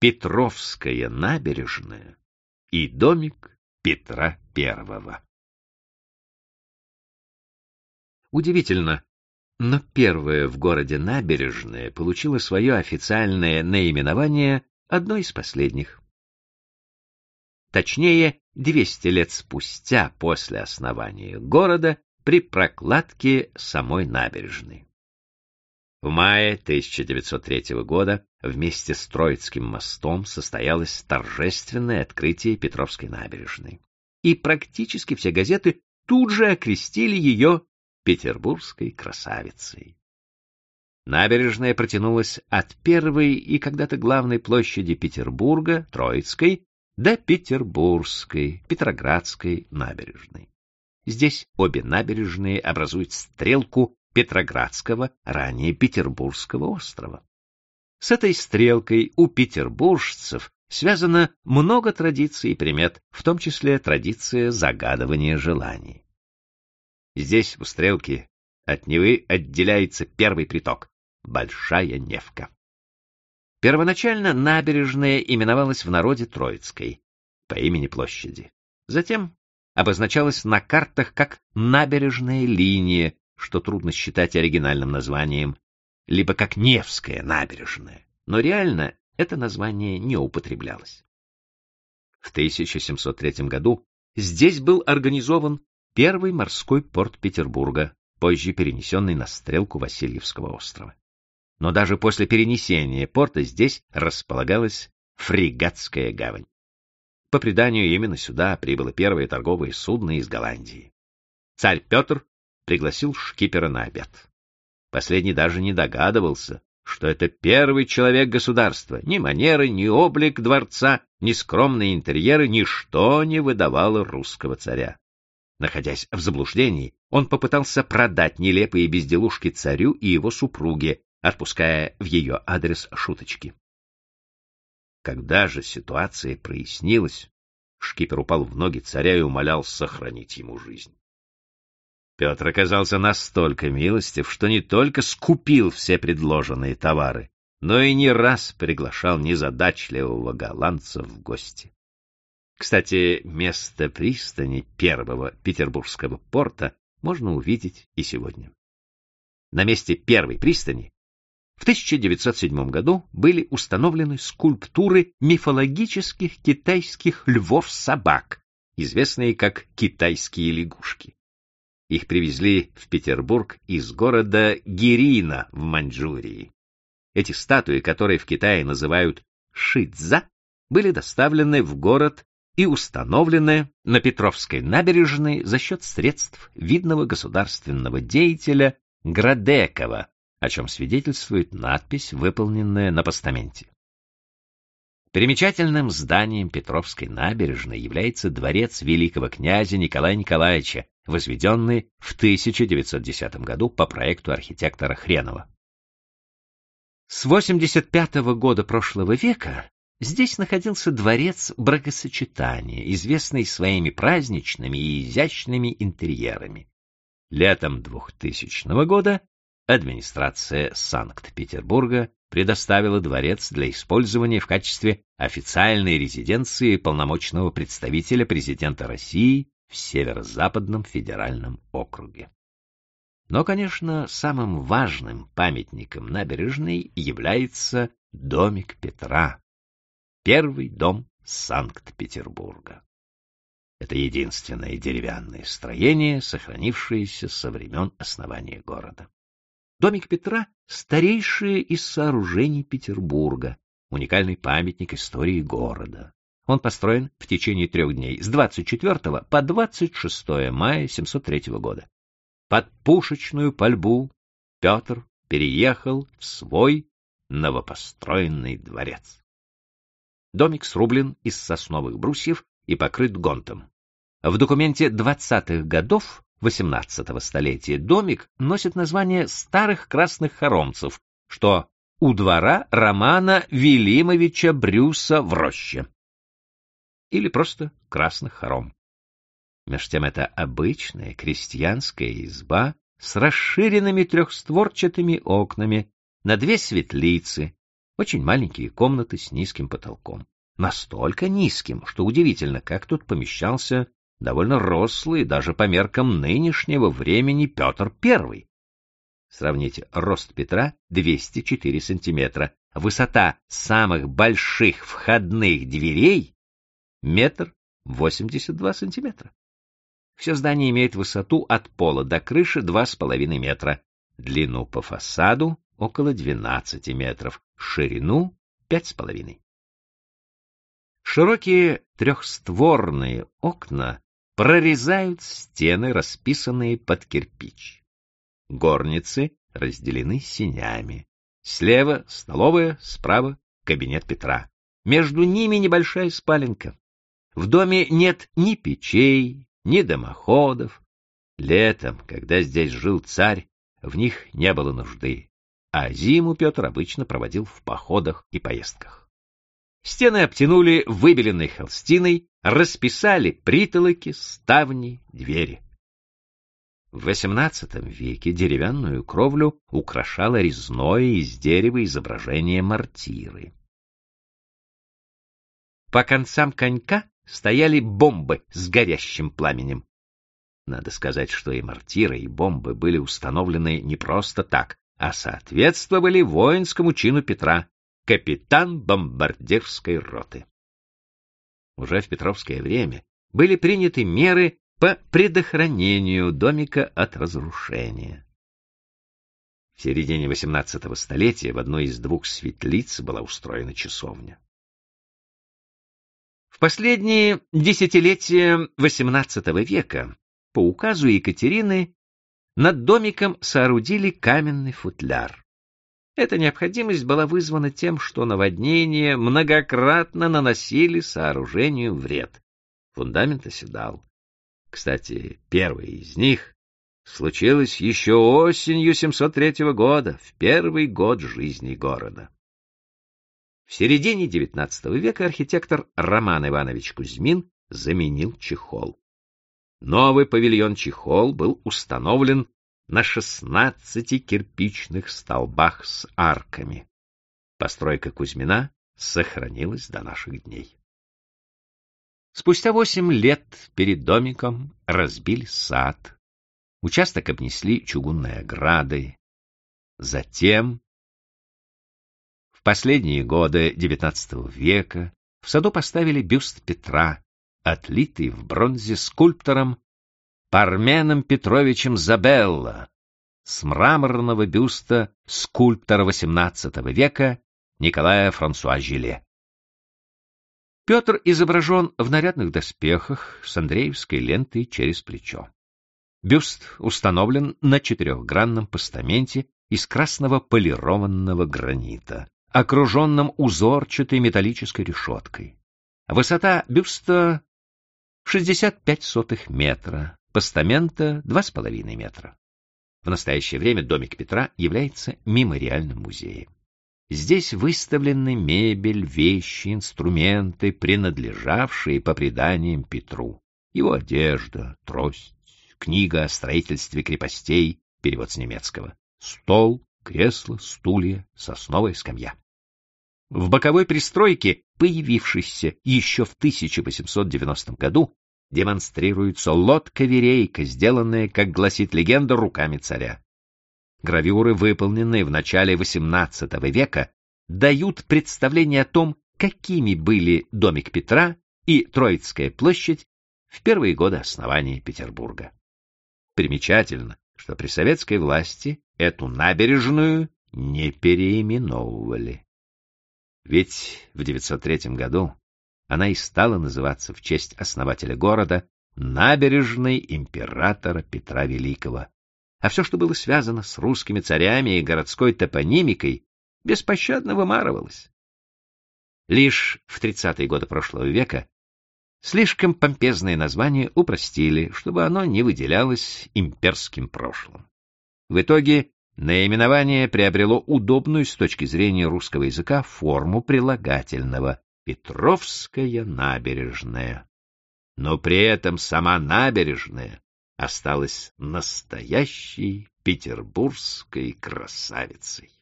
Петровская набережная и домик Петра I. Удивительно, но первая в городе набережная получила свое официальное наименование одной из последних. Точнее, 200 лет спустя после основания города при прокладке самой набережной. В мае 1903 года вместе с Троицким мостом состоялось торжественное открытие Петровской набережной. И практически все газеты тут же окрестили ее петербургской красавицей. Набережная протянулась от первой и когда-то главной площади Петербурга, Троицкой, до Петербургской, Петроградской набережной. Здесь обе набережные образуют стрелку Петроградского, ранее Петербургского острова. С этой стрелкой у петербуржцев связано много традиций и примет, в том числе традиция загадывания желаний. Здесь, у стрелки, от Невы отделяется первый приток — Большая Невка. Первоначально набережная именовалась в народе Троицкой по имени площади. Затем обозначалась на картах как набережная линия, что трудно считать оригинальным названием, либо как Невская набережная, но реально это название не употреблялось. В 1703 году здесь был организован первый морской порт Петербурга, позже перенесенный на стрелку Васильевского острова. Но даже после перенесения порта здесь располагалась фрегатская гавань. По преданию, именно сюда прибыло первое торговое судно из Голландии. Царь Петр пригласил шкипера на обед. Последний даже не догадывался, что это первый человек государства. Ни манеры, ни облик дворца, ни скромные интерьеры, ничто не выдавало русского царя. Находясь в заблуждении, он попытался продать нелепые безделушки царю и его супруге, отпуская в ее адрес шуточки. Когда же ситуация прояснилась, шкипер упал в ноги царя и умолял сохранить ему жизнь. Петр оказался настолько милостив, что не только скупил все предложенные товары, но и не раз приглашал незадачливого голландца в гости. Кстати, место пристани первого петербургского порта можно увидеть и сегодня. На месте первой пристани в 1907 году были установлены скульптуры мифологических китайских львов-собак, известные как китайские лягушки. Их привезли в Петербург из города Гирина в Маньчжурии. Эти статуи, которые в Китае называют шидза, были доставлены в город и установлены на Петровской набережной за счет средств видного государственного деятеля Градекова, о чем свидетельствует надпись, выполненная на постаменте. Примечательным зданием Петровской набережной является дворец великого князя Николая Николаевича, возведенный в 1910 году по проекту архитектора Хренова. С 85 -го года прошлого века здесь находился дворец бракосочетания, известный своими праздничными и изящными интерьерами. Летом 2000 года администрация Санкт-Петербурга предоставила дворец для использования в качестве официальной резиденции полномочного представителя президента России в Северо-Западном федеральном округе. Но, конечно, самым важным памятником набережной является домик Петра, первый дом Санкт-Петербурга. Это единственное деревянное строение, сохранившееся со времен основания города. Домик Петра — старейшее из сооружений Петербурга, уникальный памятник истории города. Он построен в течение трех дней, с 24 по 26 мая 703 года. Под пушечную пальбу Петр переехал в свой новопостроенный дворец. Домик срублен из сосновых брусьев и покрыт гонтом. В документе 20-х годов XVIII столетия домик носит название старых красных хоромцев, что у двора Романа Велимовича Брюса в роще. Или просто красных хором. Меж тем это обычная крестьянская изба с расширенными трехстворчатыми окнами на две светлицы, Очень маленькие комнаты с низким потолком. Настолько низким, что удивительно, как тут помещался довольно рослый, даже по меркам нынешнего времени, Петр I. Сравните, рост Петра 204 сантиметра, высота самых больших входных дверей метр восемьдесят два сантиметра. Все здание имеет высоту от пола до крыши два с половиной метра, длину по фасаду около 12 метров, ширину пять с половиной. Широкие трехстворные окна прорезают стены, расписанные под кирпич. Горницы разделены синями. Слева — столовая, справа — кабинет Петра. Между ними небольшая спаленка. В доме нет ни печей, ни дымоходов. Летом, когда здесь жил царь, в них не было нужды, а зиму Петр обычно проводил в походах и поездках. Стены обтянули выбеленной холстиной, расписали притолоки, ставни, двери. В XVIII веке деревянную кровлю украшало резное из дерева изображение мортиры. По концам конька стояли бомбы с горящим пламенем. Надо сказать, что и мортиры, и бомбы были установлены не просто так, а соответствовали воинскому чину Петра, капитан бомбардирской роты. Уже в Петровское время были приняты меры по предохранению домика от разрушения. В середине XVIII столетия в одной из двух светлиц была устроена часовня. Последние десятилетия XVIII века по указу Екатерины над домиком соорудили каменный футляр. Эта необходимость была вызвана тем, что наводнения многократно наносили сооружению вред. Фундамент оседал. Кстати, первый из них случилось еще осенью 703 года, в первый год жизни города. В середине XIX века архитектор Роман Иванович Кузьмин заменил чехол. Новый павильон-чехол был установлен на 16 кирпичных столбах с арками. Постройка Кузьмина сохранилась до наших дней. Спустя восемь лет перед домиком разбили сад. Участок обнесли чугунной оградой. Затем, в последние годы XIX века, в саду поставили бюст Петра, отлитый в бронзе скульптором Парменом Петровичем Забелла, с мраморного бюста скульптора XVIII века Николая Франсуа Жиле. Петр изображен в нарядных доспехах с Андреевской лентой через плечо. Бюст установлен на четырехгранном постаменте из красного полированного гранита, окруженном узорчатой металлической решеткой. Высота бюста 65 сотых метра, постамента 2,5 метра. В настоящее время домик Петра является мемориальным музеем. Здесь выставлены мебель, вещи, инструменты, принадлежавшие по преданиям Петру. Его одежда, трость, книга о строительстве крепостей, перевод с немецкого, стол, кресло, стулья, сосновая скамья. В боковой пристройке, появившейся еще в 1890 году, демонстрируется лодка-верейка, сделанная, как гласит легенда, руками царя. Гравюры, выполненные в начале XVIII века, дают представление о том, какими были домик Петра и Троицкая площадь в первые годы основания Петербурга. Примечательно, что при советской власти эту набережную не переименовывали. Ведь в 903 году она и стала называться в честь основателя города набережной императора Петра Великого, а все, что было связано с русскими царями и городской топонимикой, беспощадно вымарывалось. Лишь в 30-е годы прошлого века слишком помпезное название упростили, чтобы оно не выделялось имперским прошлым. В итоге наименование приобрело удобную с точки зрения русского языка форму прилагательного «Петровская набережная». Но при этом сама набережная осталась настоящей петербургской красавицей.